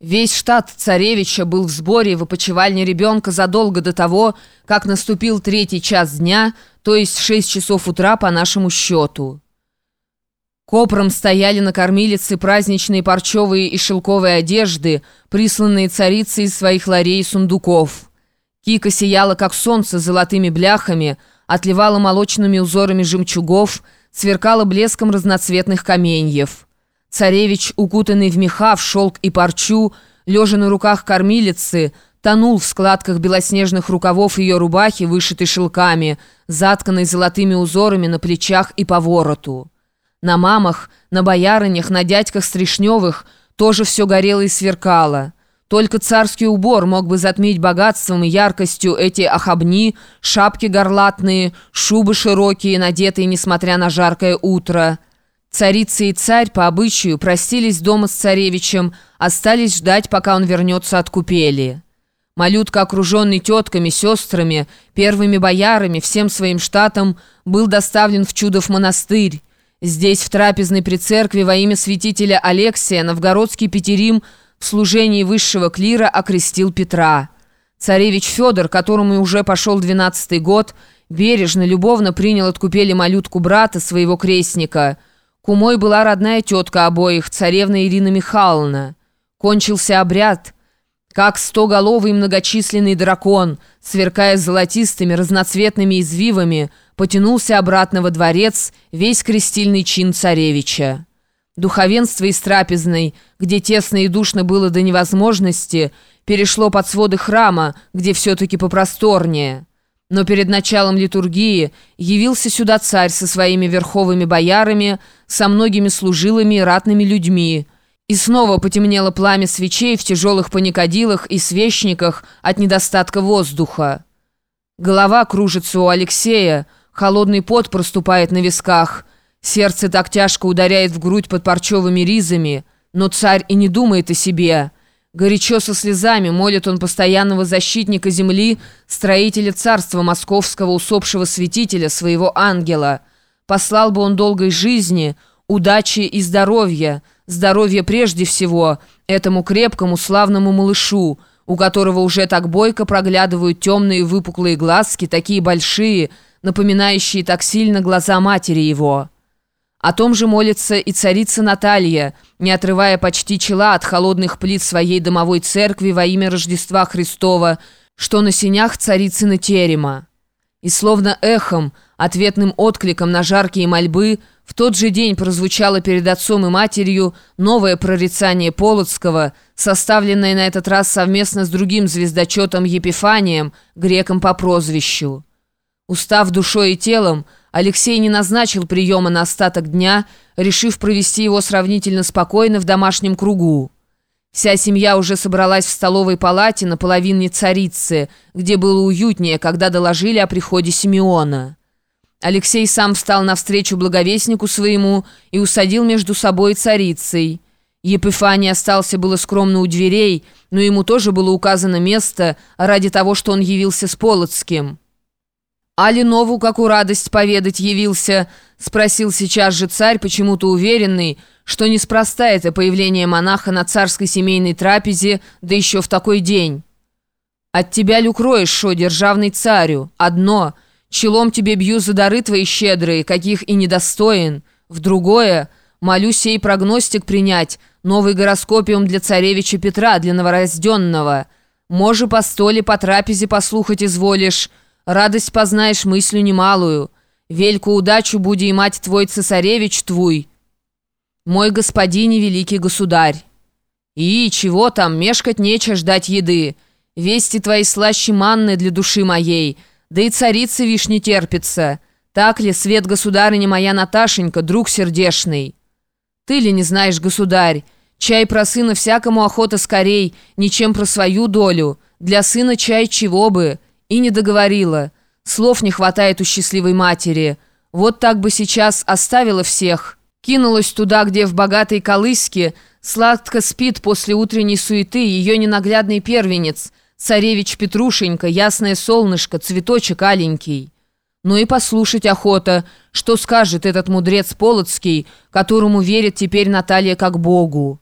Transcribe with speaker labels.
Speaker 1: Весь штат царевича был в сборе в опочивальне ребенка задолго до того, как наступил третий час дня, то есть шесть часов утра по нашему счету. Копром стояли на кормилице праздничные парчевые и шелковые одежды, присланные царицей из своих ларей и сундуков. Кика сияла, как солнце, золотыми бляхами, отливала молочными узорами жемчугов, сверкала блеском разноцветных каменьев. Царевич, укутанный в меха, в шелк и парчу, лежа на руках кормилицы, тонул в складках белоснежных рукавов ее рубахи, вышитой шелками, затканной золотыми узорами на плечах и по вороту. На мамах, на боярынях, на дядьках Стришневых тоже все горело и сверкало. Только царский убор мог бы затмить богатством и яркостью эти охабни, шапки горлатные, шубы широкие, надетые, несмотря на жаркое утро – Царица и царь по обычаю простились дома с царевичем, остались ждать, пока он вернется от купели. Малютка, окруженный тетками, сестрами, первыми боярами, всем своим штатом, был доставлен в Чудов монастырь. Здесь, в трапезной при церкви, во имя святителя Алексия, новгородский Петерим в служении высшего клира окрестил Петра. Царевич Федор, которому уже пошел двенадцатый год, бережно, любовно принял от купели малютку брата, своего крестника – Кумой была родная тетка обоих, царевна Ирина Михайловна. Кончился обряд. Как стоголовый многочисленный дракон, сверкая золотистыми разноцветными извивами, потянулся обратно во дворец весь крестильный чин царевича. Духовенство из трапезной, где тесно и душно было до невозможности, перешло под своды храма, где все-таки попросторнее. Но перед началом литургии явился сюда царь со своими верховыми боярами, со многими служилыми и ратными людьми. И снова потемнело пламя свечей в тяжелых паникадилах и свечниках от недостатка воздуха. Голова кружится у Алексея, холодный пот проступает на висках, сердце так тяжко ударяет в грудь под парчевыми ризами, но царь и не думает о себе – Горячо со слезами молит он постоянного защитника земли, строителя царства московского усопшего святителя, своего ангела. Послал бы он долгой жизни, удачи и здоровья, здоровья прежде всего, этому крепкому славному малышу, у которого уже так бойко проглядывают темные выпуклые глазки, такие большие, напоминающие так сильно глаза матери его». О том же молится и царица Наталья, не отрывая почти чела от холодных плит своей домовой церкви во имя Рождества Христова, что на синях царицына терема. И словно эхом, ответным откликом на жаркие мольбы, в тот же день прозвучало перед отцом и матерью новое прорицание Полоцкого, составленное на этот раз совместно с другим звездочетом Епифанием, греком по прозвищу. Устав душой и телом, Алексей не назначил приема на остаток дня, решив провести его сравнительно спокойно в домашнем кругу. Вся семья уже собралась в столовой палате на половине царицы, где было уютнее, когда доложили о приходе Симеона. Алексей сам встал навстречу благовестнику своему и усадил между собой и царицей. Епифаний остался было скромно у дверей, но ему тоже было указано место ради того, что он явился с Полоцким. «Али нову, какую радость поведать явился?» — спросил сейчас же царь, почему-то уверенный, что неспроста это появление монаха на царской семейной трапезе, да еще в такой день. «От тебя люкроешь, шо, державный царю, одно, челом тебе бью за дары твои щедрые, каких и недостоин, в другое, молю сей прогностик принять, новый гороскопиум для царевича Петра, для новорожденного. Може по столе, по трапезе послухать изволишь». Радость познаешь мыслю немалую. Вельку удачу буди и мать твой цесаревич твой. Мой господин и великий государь. И чего там, мешкать нече ждать еды. Вести твои слаще манны для души моей. Да и царица вишь не терпится. Так ли, свет государыня моя Наташенька, друг сердешный? Ты ли не знаешь, государь? Чай про сына всякому охота скорей, ничем про свою долю. Для сына чай чего бы?» И не договорила. Слов не хватает у счастливой матери. Вот так бы сейчас оставила всех. Кинулась туда, где в богатой колыске сладко спит после утренней суеты ее ненаглядный первенец, царевич Петрушенька, ясное солнышко, цветочек аленький. Ну и послушать охота, что скажет этот мудрец Полоцкий, которому верит теперь Наталья как Богу.